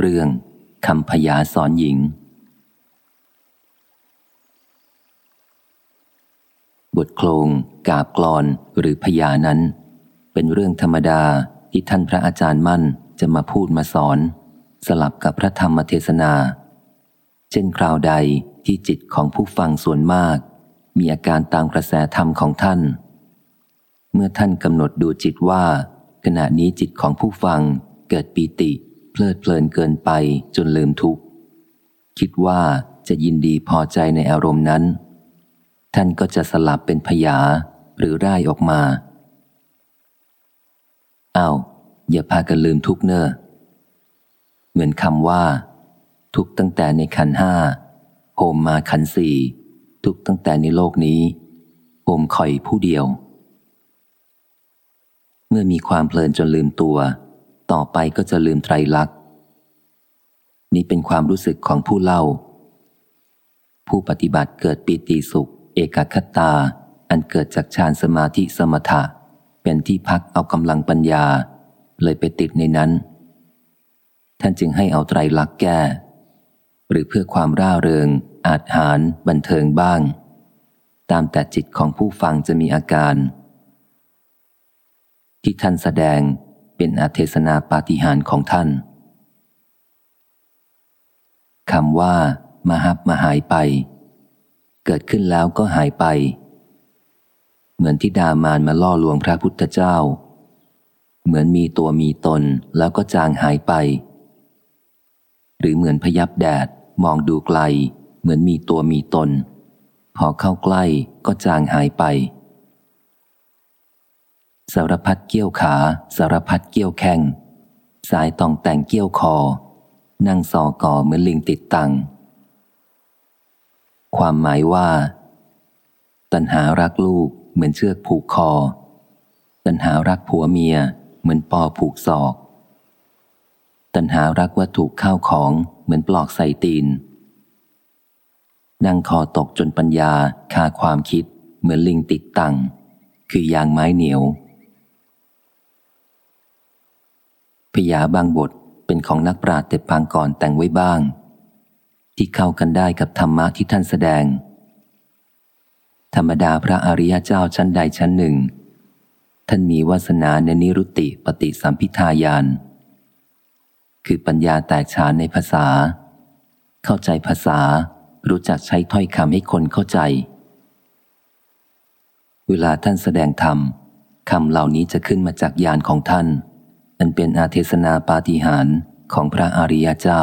เรื่องคำพยาสอนหญิง บทโครงกาบกลอนหรือพยานั้น เป็นเรื่องธรรมดาที่ท่านพระอาจารย์มั่นจะมาพูดมาสอน สลับกับพระธรรมเทศนา เช่นคราวใดที่จิตของผู้ฟังส่วนมาก มีอาการตามกระแสธรรมของท่าน เมื่อท่านกำหนดดูจิตว่า ขณะนี้จิตของผู้ฟังเกิดปีติ เพลิดเพลินเกินไปจนลืมทุกข์ คิดว่าจะยินดีพอใจในอารมณ์นั้น ท่านก็จะสลับเป็นพยาหรือร่ายออกมาอา้าวอย่าพากันลืมทุกเนอ้อเหมือนคำว่า ทุกตั้งแต่ในขันห้าโฮมมาขันสี่ทุกตั้งแต่ในโลกนี้โฮมคอยผู้เดียว เมื่อมีความเพลินจนลืมตัว ต่อไปก็จะลืมไตรลักษณ์นี่เป็นความรู้สึกของผู้เล่า ผู้ปฏิบัติเกิดปีติสุข เอกคตา อันเกิดจากฌานสมาธิสมถะ เป็นที่พักเอากำลังปัญญา เลยไปติดในนั้น ท่านจึงให้เอาไตรลักษณ์แก้ หรือเพื่อความร่าเริง อาจหาร บันเทิงบ้าง ตามแต่จิตของผู้ฟังจะมีอาการ ที่ท่านแสดง เป็นอเทศนาปาฏิหาริย์ของท่านคำว่ามาฮับมาหายไป เกิดขึ้นแล้วก็หายไป เหมือนที่ดามานมาล่อลวงพระพุทธเจ้า เหมือนมีตัวมีตนแล้วก็จางหายไป หรือเหมือนพยับแดดมองดูไกล เหมือนมีตัวมีตน พอเข้าใกล้ก็จางหายไป สารพัดเกี้ยวขา สารพัดเกี้ยวแข้งสายตองแต่งเกี้ยวคอ นั่งสอก่อเหมือนลิงติดตัง ความหมายว่า ตัณหารักลูกเหมือนเชือกผูกคอ ตัณหารักผัวเมียเหมือนปอผูกศอก ตัณหารักวัตถุข้าวของเหมือนปลอกใส่ตีน นั่งคอตกจนปัญญาคาความคิดเหมือนลิงติดตัง คือยางไม้เหนียว พยาบางบทเป็นของนักปราชญ์แต่ปางก่อนแต่งไว้บ้าง ที่เข้ากันได้กับธรรมะที่ท่านแสดง ธรรมดาพระอริยเจ้าชั้นใดชั้นหนึ่ง ท่านมีวาสนาในนิรุติปฏิสัมพิทายาน คือปัญญาแตกฉานในภาษา เข้าใจภาษารู้จักใช้ถ้อยคำให้คนเข้าใจ เวลาท่านแสดงธรรมคำเหล่านี้จะขึ้นมาจากญาณของท่าน อันเป็นอาเทศนาปาฏิหาริย์ของพระอริยเจ้า